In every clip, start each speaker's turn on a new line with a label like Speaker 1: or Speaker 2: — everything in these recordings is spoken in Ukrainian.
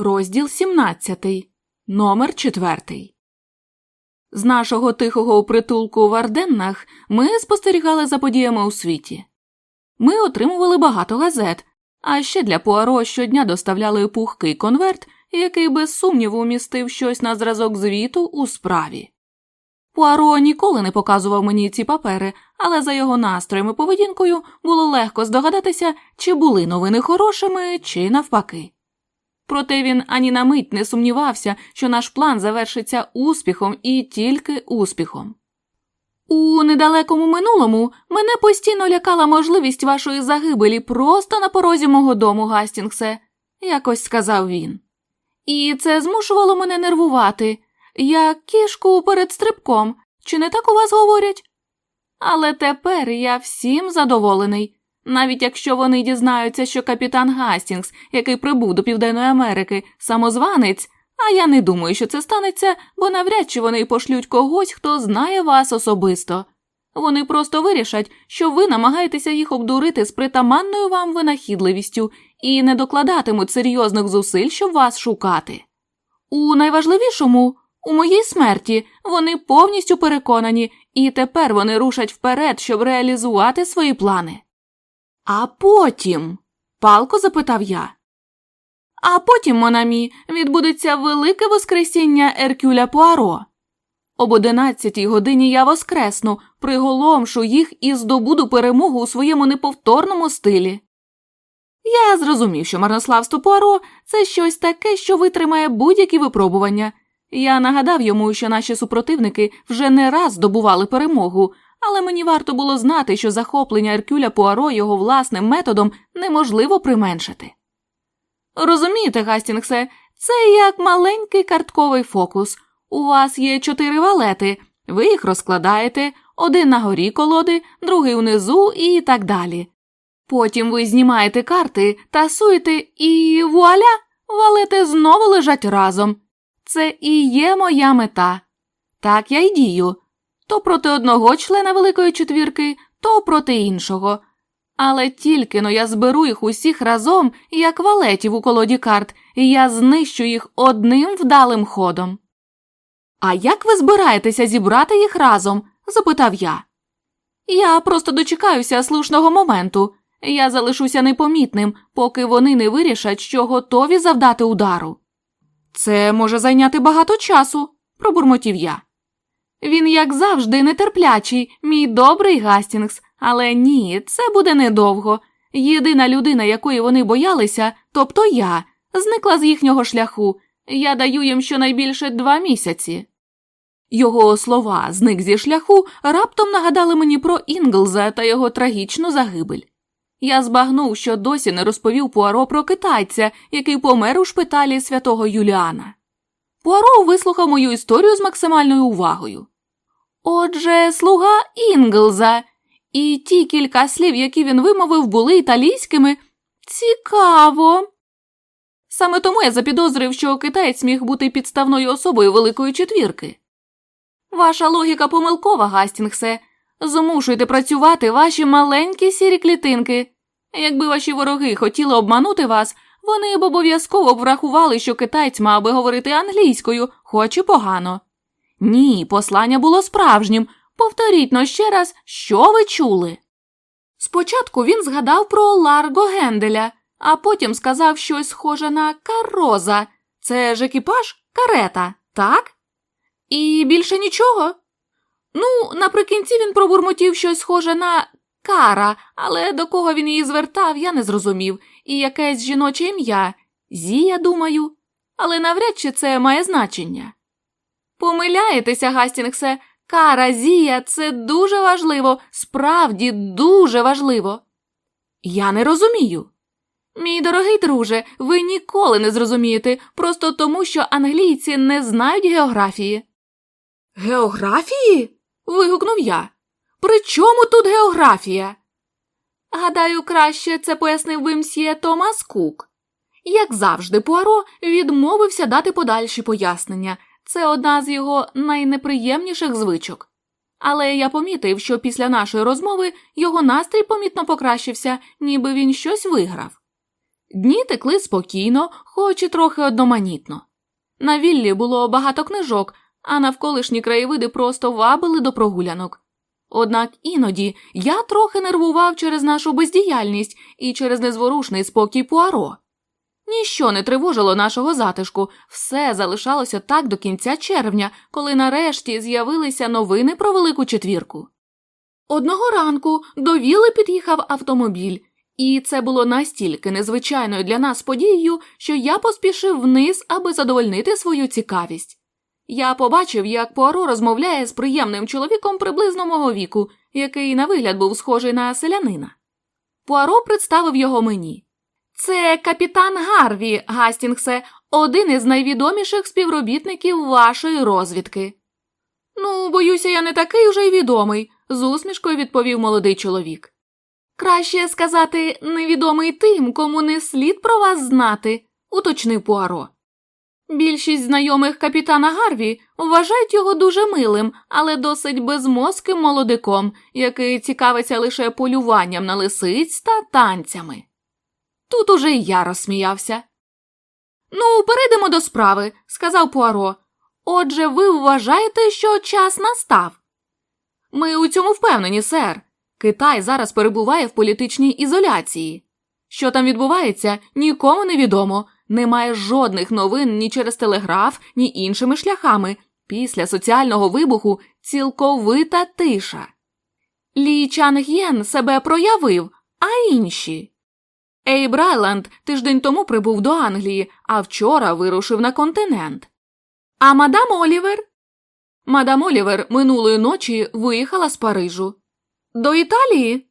Speaker 1: Розділ 17. Номер 4. З нашого тихого притулку в Арденнах ми спостерігали за подіями у світі. Ми отримували багато газет, а ще для Пуаро щодня доставляли пухкий конверт, який без сумніву містив щось на зразок звіту у справі. Пуаро ніколи не показував мені ці папери, але за його настроєм і поведінкою було легко здогадатися, чи були новини хорошими, чи навпаки. Проте він ані на мить не сумнівався, що наш план завершиться успіхом і тільки успіхом. У недалекому минулому мене постійно лякала можливість вашої загибелі просто на порозі мого дому, Гастінгсе, якось сказав він. І це змушувало мене нервувати, як кішку перед стрибком, чи не так у вас говорять? Але тепер я всім задоволений навіть якщо вони дізнаються, що капітан Гастінгс, який прибув до Південної Америки, самозванець, а я не думаю, що це станеться, бо навряд чи вони пошлють когось, хто знає вас особисто. Вони просто вирішать, що ви намагаєтеся їх обдурити з притаманною вам винахідливістю і не докладатимуть серйозних зусиль, щоб вас шукати. У найважливішому, у моїй смерті, вони повністю переконані, і тепер вони рушать вперед, щоб реалізувати свої плани. А потім, палко запитав я. А потім, Монамі, відбудеться велике воскресіння Еркюля Пуаро. Об одинадцятій годині я воскресну, приголомшу їх і здобуду перемогу у своєму неповторному стилі. Я зрозумів, що марнославство Пуаро це щось таке, що витримає будь-які випробування. Я нагадав йому, що наші супротивники вже не раз здобували перемогу, але мені варто було знати, що захоплення Еркюля Пуаро його власним методом неможливо применшити. Розумієте, Гастінгсе, це як маленький картковий фокус. У вас є чотири валети, ви їх розкладаєте, один на горі колоди, другий внизу і так далі. Потім ви знімаєте карти, тасуєте і вуаля, валети знову лежать разом. Це і є моя мета. Так я й дію то проти одного члена Великої четвірки, то проти іншого. Але тільки но я зберу їх усіх разом, як валетів у колоді карт, і я знищу їх одним вдалим ходом. А як ви збираєтеся зібрати їх разом? запитав я. Я просто дочекаюся слушного моменту. Я залишуся непомітним, поки вони не вирішать, що готові завдати удару. Це може зайняти багато часу, пробурмотів я. Він, як завжди, нетерплячий, мій добрий Гастінгс, але ні, це буде недовго. Єдина людина, якої вони боялися, тобто я, зникла з їхнього шляху. Я даю їм щонайбільше два місяці. Його слова зник зі шляху раптом нагадали мені про Інглза та його трагічну загибель. Я збагнув, що досі не розповів Пуаро про китайця, який помер у шпиталі святого Юліана. Пуаро вислухав мою історію з максимальною увагою. Отже, слуга Інглза, і ті кілька слів, які він вимовив, були італійськими. Цікаво. Саме тому я запідозрив, що китаєць міг бути підставною особою Великої четвірки. Ваша логіка помилкова, Гастінгсе. Змушуйте працювати ваші маленькі сірі клітинки. Якби ваші вороги хотіли обманути вас, вони б обов'язково врахували, що китаєць мав би говорити англійською, хоч і погано. Ні, послання було справжнім. Повторіть но ще раз, що ви чули. Спочатку він згадав про Ларго Генделя, а потім сказав щось схоже на кароза. Це ж екіпаж карета, так? І більше нічого? Ну, наприкінці він пробурмотів щось схоже на кара, але до кого він її звертав, я не зрозумів, і якесь жіноче ім'я Зія, думаю, але навряд чи це має значення. Помиляєтеся, Гастінгсе, кара Зія це дуже важливо, справді дуже важливо. Я не розумію. Мій дорогий друже, ви ніколи не зрозумієте, просто тому, що англійці не знають географії. Географії? вигукнув я. При чому тут географія? Гадаю, краще це пояснив би Томас Кук. Як завжди, Пуаро відмовився дати подальші пояснення. Це одна з його найнеприємніших звичок. Але я помітив, що після нашої розмови його настрій помітно покращився, ніби він щось виграв. Дні текли спокійно, хоч і трохи одноманітно. На віллі було багато книжок, а навколишні краєвиди просто вабили до прогулянок. Однак іноді я трохи нервував через нашу бездіяльність і через незворушний спокій Пуаро. Ніщо не тривожило нашого затишку, все залишалося так до кінця червня, коли нарешті з'явилися новини про велику четвірку. Одного ранку до віли під'їхав автомобіль, і це було настільки незвичайною для нас подією, що я поспішив вниз, аби задовольнити свою цікавість. Я побачив, як Пуаро розмовляє з приємним чоловіком приблизно мого віку, який на вигляд був схожий на селянина. Пуаро представив його мені. Це капітан Гарві, Гастінгсе, один із найвідоміших співробітників вашої розвідки. Ну, боюся, я не такий уже й відомий, з усмішкою відповів молодий чоловік. Краще сказати, невідомий тим, кому не слід про вас знати, уточнив Пуаро. Більшість знайомих капітана Гарві вважають його дуже милим, але досить безмозким молодиком, який цікавиться лише полюванням на лисиць та танцями. Тут уже й я розсміявся. Ну, перейдемо до справи, сказав Пуаро. Отже, ви вважаєте, що час настав? Ми у цьому впевнені, сер. Китай зараз перебуває в політичній ізоляції. Що там відбувається, нікому не відомо. Немає жодних новин ні через телеграф, ні іншими шляхами. Після соціального вибуху цілковита тиша. Лі Чанг'єн себе проявив, а інші. Ейб Райланд тиждень тому прибув до Англії, а вчора вирушив на континент. А мадам Олівер? Мадам Олівер минулої ночі виїхала з Парижу. До Італії?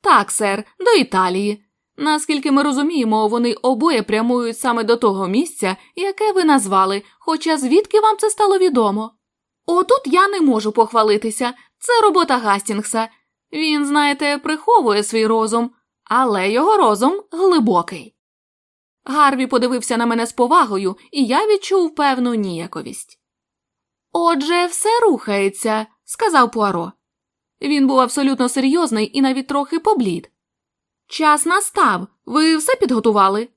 Speaker 1: Так, сер, до Італії. Наскільки ми розуміємо, вони обоє прямують саме до того місця, яке ви назвали, хоча звідки вам це стало відомо? Отут я не можу похвалитися. Це робота Гастінгса. Він, знаєте, приховує свій розум, але його розум глибокий. Гарві подивився на мене з повагою, і я відчув певну ніяковість. Отже, все рухається, сказав Пуаро. Він був абсолютно серйозний і навіть трохи поблід. Час настав. Ви все підготували?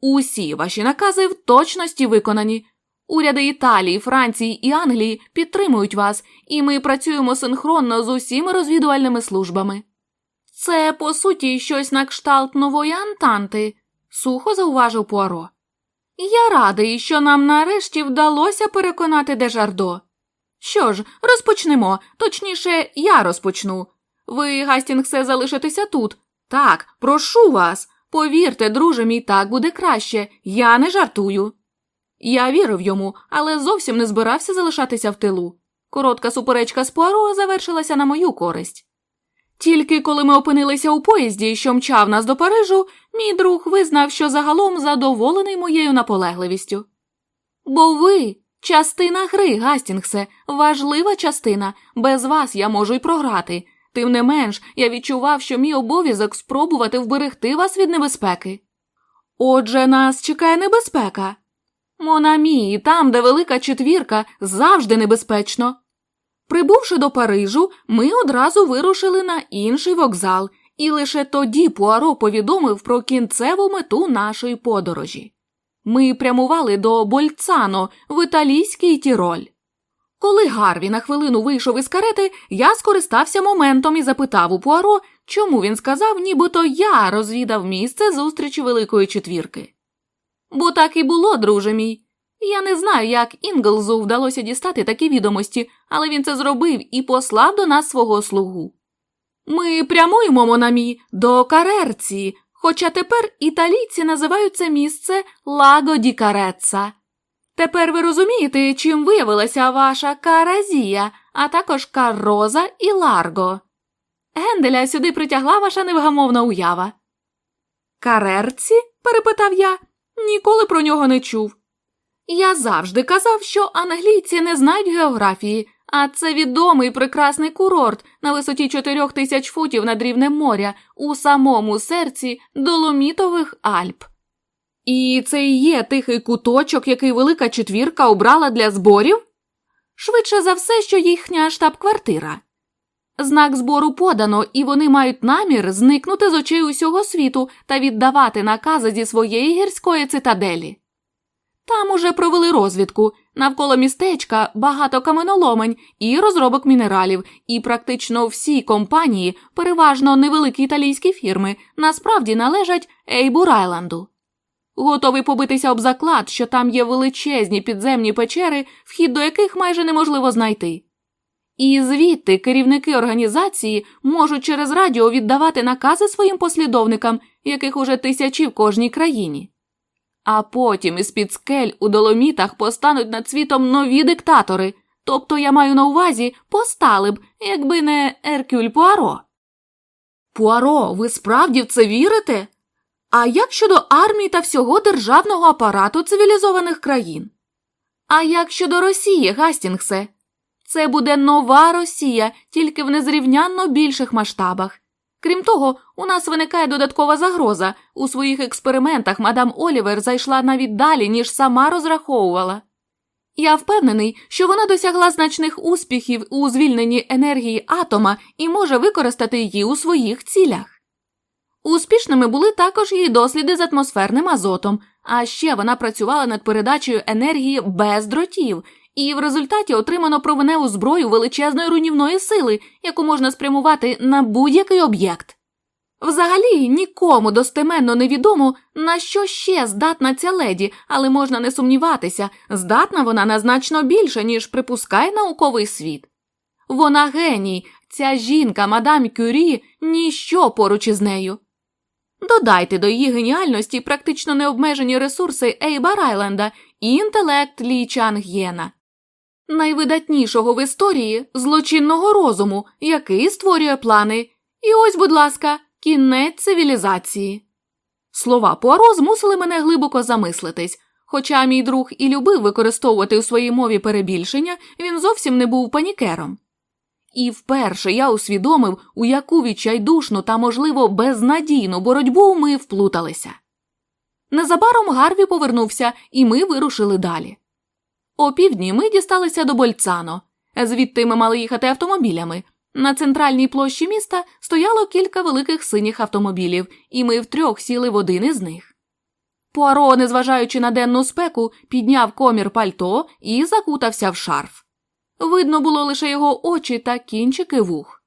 Speaker 1: Усі ваші накази в точності виконані. Уряди Італії, Франції і Англії підтримують вас, і ми працюємо синхронно з усіма розвідувальними службами. Це, по суті, щось на кшталт нової Антанти, сухо зауважив Пуаро. Я радий, що нам нарешті вдалося переконати Дежардо. Що ж, розпочнемо, точніше, я розпочну. Ви, Гастінгсе, залишитеся тут. Так, прошу вас. Повірте, друже мій, так буде краще, я не жартую. Я вірив йому, але зовсім не збирався залишатися в тилу. Коротка суперечка з Пуаро завершилася на мою користь. Тільки коли ми опинилися у поїзді, що мчав нас до Парижу, мій друг визнав, що загалом задоволений моєю наполегливістю. Бо ви частина гри, Гастінгсе, важлива частина, без вас я можу й програти. Тим не менш, я відчував, що мій обов'язок спробувати вберегти вас від небезпеки. Отже, нас чекає небезпека. Монамі, там, де велика четвірка, завжди небезпечно. Прибувши до Парижу, ми одразу вирушили на інший вокзал, і лише тоді Пуаро повідомив про кінцеву мету нашої подорожі. Ми прямували до Больцано в італійський Тіроль. Коли Гарві на хвилину вийшов із карети, я скористався моментом і запитав у Пуаро, чому він сказав, нібито я розвідав місце зустрічі Великої четвірки. Бо так і було, друже мій. Я не знаю, як Інглзу вдалося дістати такі відомості, але він це зробив і послав до нас свого слугу. Ми прямуємо, Монамі, до Карерці, хоча тепер італійці називають це місце Лаго ді Кареца. Тепер ви розумієте, чим виявилася ваша каразія, а також кароза і ларго. Генделя сюди притягла ваша невгамовна уява. Карерці? перепитав я, ніколи про нього не чув. Я завжди казав, що англійці не знають географії, а це відомий прекрасний курорт на висоті чотирьох тисяч футів над рівнем моря у самому серці Доломітових Альп. І це і є тихий куточок, який велика четвірка обрала для зборів? Швидше за все, що їхня штаб-квартира. Знак збору подано, і вони мають намір зникнути з очей усього світу та віддавати накази зі своєї гірської цитаделі. Там уже провели розвідку навколо містечка багато каменоломень і розробок мінералів, і практично всі компанії, переважно невеликі італійські фірми, насправді належать Ейбур Айланду. Готовий побитися об заклад, що там є величезні підземні печери, вхід до яких майже неможливо знайти. І звідти керівники організації можуть через радіо віддавати накази своїм послідовникам, яких уже тисячі в кожній країні. А потім із під скель у доломітах постануть над світом нові диктатори, тобто я маю на увазі постали б, якби не Еркюль Пуаро. Пуаро, ви справді в це вірите? А як щодо армії та всього державного апарату цивілізованих країн? А як щодо Росії, Гастінгсе? Це буде нова Росія, тільки в незрівнянно більших масштабах. Крім того, у нас виникає додаткова загроза. У своїх експериментах мадам Олівер зайшла навіть далі, ніж сама розраховувала. Я впевнений, що вона досягла значних успіхів у звільненні енергії атома і може використати її у своїх цілях. Успішними були також її досліди з атмосферним азотом, а ще вона працювала над передачею енергії без дротів, і в результаті отримано провиневу зброю величезної руйнівної сили, яку можна спрямувати на будь-який об'єкт. Взагалі нікому достеменно невідомо, на що ще здатна ця леді, але можна не сумніватися, здатна вона на значно більше, ніж припускає науковий світ. Вона геній, ця жінка, мадам Кюрі, ніщо поруч із нею. Додайте до її геніальності практично необмежені ресурси Ейба Райленда і інтелект Лі Чанг'єна найвидатнішого в історії злочинного розуму, який створює плани. І ось, будь ласка, кінець цивілізації. Слова Пуаро змусили мене глибоко замислитись. Хоча мій друг і любив використовувати у своїй мові перебільшення, він зовсім не був панікером. І вперше я усвідомив, у яку відчайдушну та, можливо, безнадійну боротьбу ми вплуталися. Незабаром Гарві повернувся, і ми вирушили далі. О півдні ми дісталися до Больцано, звідти ми мали їхати автомобілями. На центральній площі міста стояло кілька великих синіх автомобілів, і ми втрьох сіли в один із них. Пуаро, незважаючи на денну спеку, підняв комір пальто і закутався в шарф. Видно було лише його очі та кінчики вух.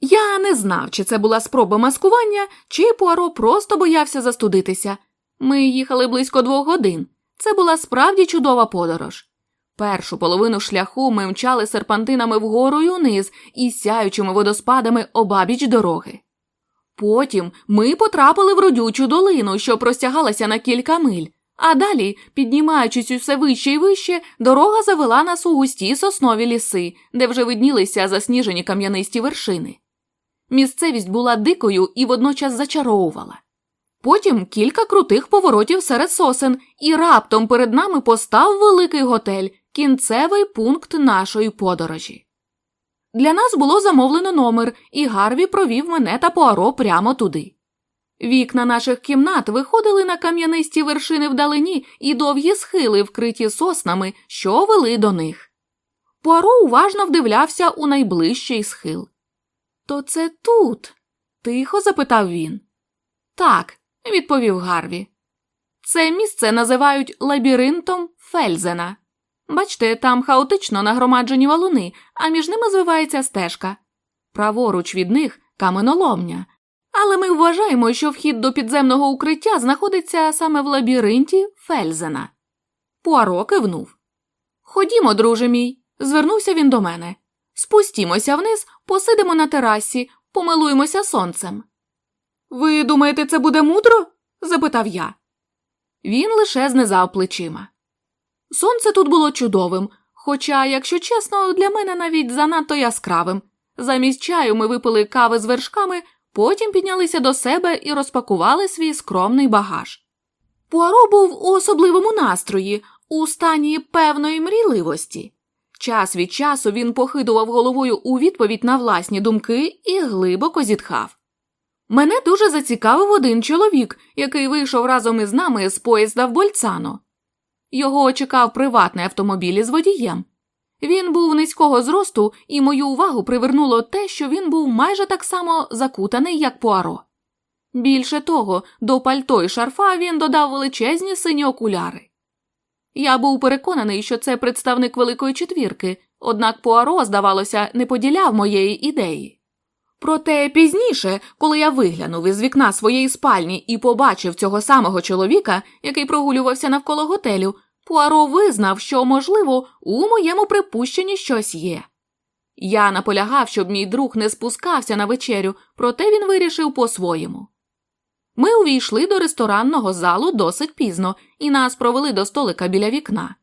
Speaker 1: Я не знав, чи це була спроба маскування, чи Пуаро просто боявся застудитися. Ми їхали близько двох годин. Це була справді чудова подорож. Першу половину шляху ми мчали серпантинами вгору й униз і сяючими водоспадами обабіч дороги. Потім ми потрапили в родючу долину, що простягалася на кілька миль, а далі, піднімаючись усе вище і вище, дорога завела нас у густі соснові ліси, де вже виднілися засніжені кам'янисті вершини. Місцевість була дикою і водночас зачаровувала. Потім кілька крутих поворотів серед сосен, і раптом перед нами постав великий готель, кінцевий пункт нашої подорожі. Для нас було замовлено номер, і Гарві провів мене та Пуаро прямо туди. Вікна наших кімнат виходили на кам'янисті вершини вдалині і довгі схили, вкриті соснами, що вели до них. Пуаро уважно вдивлявся у найближчий схил. То це тут? тихо запитав він. Так, відповів Гарві. Це місце називають лабіринтом Фельзена. Бачте, там хаотично нагромаджені валуни, а між ними звивається стежка. Праворуч від них каменоломня. Але ми вважаємо, що вхід до підземного укриття знаходиться саме в лабіринті Фельзена. Пуаро кивнув. Ходімо, друже мій, звернувся він до мене. Спустімося вниз, посидимо на терасі, помилуємося сонцем. Ви думаєте, це буде мудро? запитав я. Він лише знизав плечима. Сонце тут було чудовим, хоча, якщо чесно, для мене навіть занадто яскравим. Замість чаю ми випили кави з вершками, потім піднялися до себе і розпакували свій скромний багаж. Пуаро був у особливому настрої, у стані певної мрійливості. Час від часу він похидував головою у відповідь на власні думки і глибоко зітхав. Мене дуже зацікавив один чоловік, який вийшов разом із нами з поїзда в Больцано. Його чекав приватний автомобіль із водієм. Він був низького зросту, і мою увагу привернуло те, що він був майже так само закутаний, як Пуаро. Більше того, до пальто і шарфа він додав величезні сині окуляри. Я був переконаний, що це представник Великої четвірки, однак Пуаро, здавалося, не поділяв моєї ідеї. Проте пізніше, коли я виглянув із вікна своєї спальні і побачив цього самого чоловіка, який прогулювався навколо готелю, Пуаро визнав, що, можливо, у моєму припущенні щось є. Я наполягав, щоб мій друг не спускався на вечерю, проте він вирішив по-своєму. Ми увійшли до ресторанного залу досить пізно і нас провели до столика біля вікна.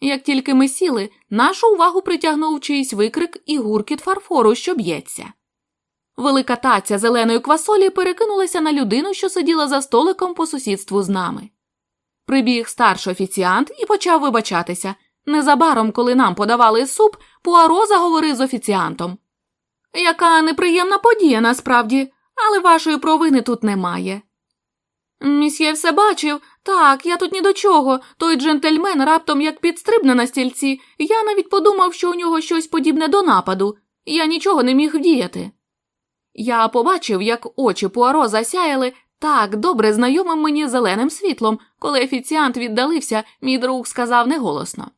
Speaker 1: Як тільки ми сіли, нашу увагу притягнув чийсь викрик і гуркіт фарфору, що б'ється. Велика таця зеленої квасолі перекинулася на людину, що сиділа за столиком по сусідству з нами. Прибіг старший офіціант і почав вибачатися. Незабаром, коли нам подавали суп, Пуаро заговорив з офіціантом. Яка неприємна подія насправді, але вашої провини тут немає. Місьє все бачив, так, я тут ні до чого. Той джентльмен раптом як підстрибне на стільці, я навіть подумав, що у нього щось подібне до нападу, я нічого не міг вдіяти. Я побачив, як очі Пуаро засяяли так добре знайомим мені зеленим світлом, коли офіціант віддалився, мій друг сказав неголосно.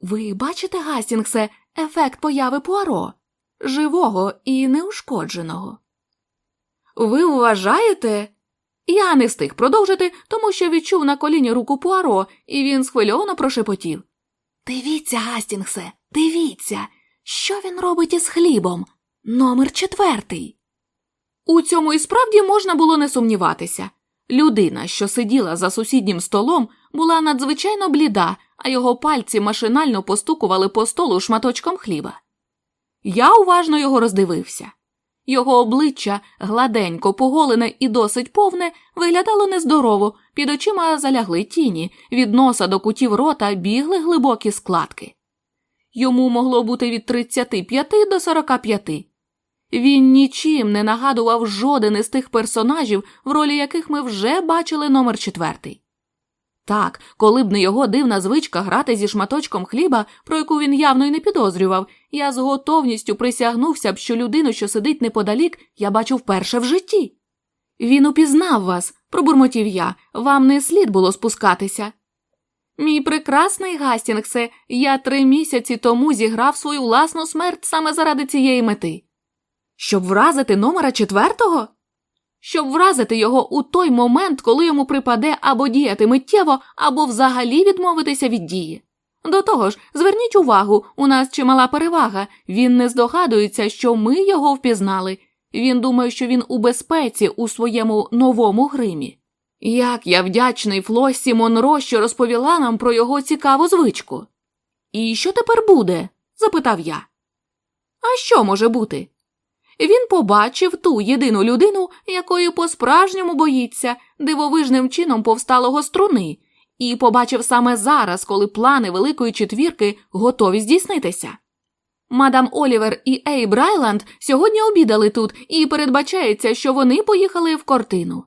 Speaker 1: Ви бачите, Гастінгсе, ефект появи Пуаро, живого і неушкодженого. Ви вважаєте? Я не встиг продовжити, тому що відчув на коліні руку Пуаро, і він схвильовано прошепотів. Дивіться, Гастінгсе, дивіться, що він робить із хлібом. Номер четвертий. У цьому і справді можна було не сумніватися. Людина, що сиділа за сусіднім столом, була надзвичайно бліда, а його пальці машинально постукували по столу шматочком хліба. Я уважно його роздивився. Його обличчя, гладенько, поголене і досить повне, виглядало нездорово, під очима залягли тіні, від носа до кутів рота бігли глибокі складки. Йому могло бути від 35 до 45. Він нічим не нагадував жоден із тих персонажів, в ролі яких ми вже бачили номер четвертий. Так, коли б не його дивна звичка грати зі шматочком хліба, про яку він явно й не підозрював, я з готовністю присягнувся б, що людину, що сидить неподалік, я бачу вперше в житті. Він упізнав вас, пробурмотів я, вам не слід було спускатися. Мій прекрасний Гастінгсе, я три місяці тому зіграв свою власну смерть саме заради цієї мети. Щоб вразити номера четвертого? Щоб вразити його у той момент, коли йому припаде або діяти миттєво, або взагалі відмовитися від дії. До того ж, зверніть увагу, у нас чимала перевага, він не здогадується, що ми його впізнали. Він думає, що він у безпеці у своєму новому гримі. Як я вдячний Флоссі Монро, що розповіла нам про його цікаву звичку. І що тепер буде? запитав я. А що може бути? Він побачив ту єдину людину, якої по справжньому боїться дивовижним чином повсталого струни, і побачив саме зараз, коли плани Великої четвірки готові здійснитися. Мадам Олівер і Ей Брайланд сьогодні обідали тут, і передбачається, що вони поїхали в кортину.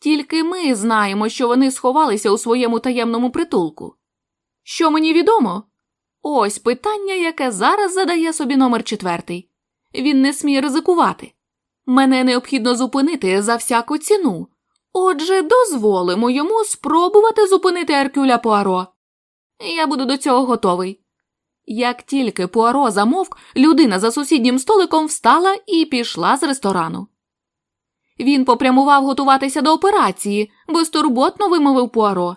Speaker 1: Тільки ми знаємо, що вони сховалися у своєму таємному притулку. Що мені відомо? Ось питання, яке зараз задає собі номер четвертий. Він не сміє ризикувати. Мене необхідно зупинити за всяку ціну. Отже, дозволимо йому спробувати зупинити Еркюля Пуаро. Я буду до цього готовий. Як тільки Пуаро замовк, людина за сусіднім столиком встала і пішла з ресторану. Він попрямував готуватися до операції, безтурботно вимовив Пуаро.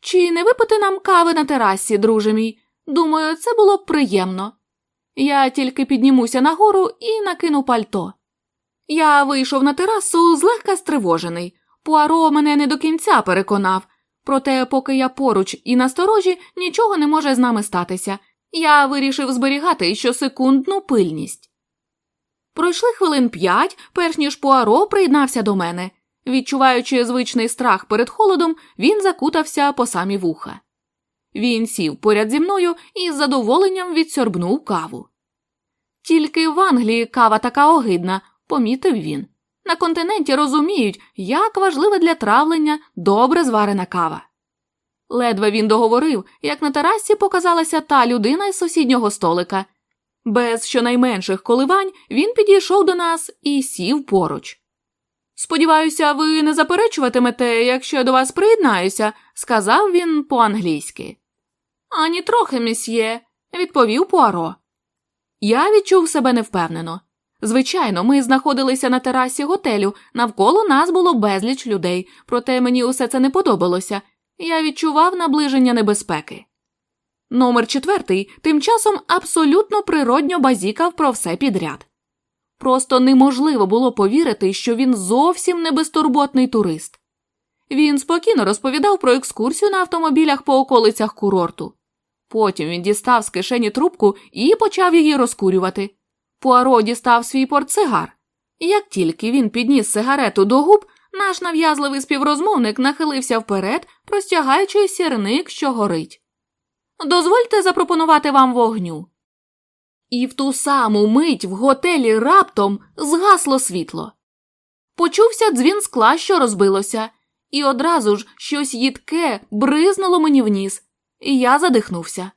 Speaker 1: Чи не випити нам кави на терасі, друже мій? Думаю, це було б приємно. Я тільки піднімуся нагору і накину пальто. Я вийшов на терасу злегка стривожений. Пуаро мене не до кінця переконав, проте, поки я поруч і насторожі, нічого не може з нами статися. Я вирішив зберігати щосекундну пильність. Пройшли хвилин п'ять, перш ніж Пуаро приєднався до мене. Відчуваючи звичний страх перед холодом, він закутався по самі вуха. Він сів поряд зі мною і з задоволенням відсьорбнув каву. Тільки в Англії кава така огидна, помітив він. На континенті розуміють, як важлива для травлення добре зварена кава. Ледве він договорив, як на терасі показалася та людина із сусіднього столика. Без щонайменших коливань він підійшов до нас і сів поруч. Сподіваюся, ви не заперечуватимете, якщо я до вас приєднаюся, сказав він по-англійськи. Ані трохи, місьє, відповів Пуаро. Я відчув себе невпевнено. Звичайно, ми знаходилися на терасі готелю, навколо нас було безліч людей, проте мені усе це не подобалося. Я відчував наближення небезпеки. Номер четвертий тим часом абсолютно природньо базікав про все підряд. Просто неможливо було повірити, що він зовсім не безтурботний турист. Він спокійно розповідав про екскурсію на автомобілях по околицях курорту. Потім він дістав з кишені трубку і почав її розкурювати. Пуаро дістав свій портсигар. Як тільки він підніс сигарету до губ, наш нав'язливий співрозмовник нахилився вперед, простягаючи сірник, що горить. Дозвольте запропонувати вам вогню. І в ту саму мить в готелі раптом згасло світло. Почувся дзвін скла, що розбилося, і одразу ж щось їдке бризнуло мені в ніс, і я задихнувся.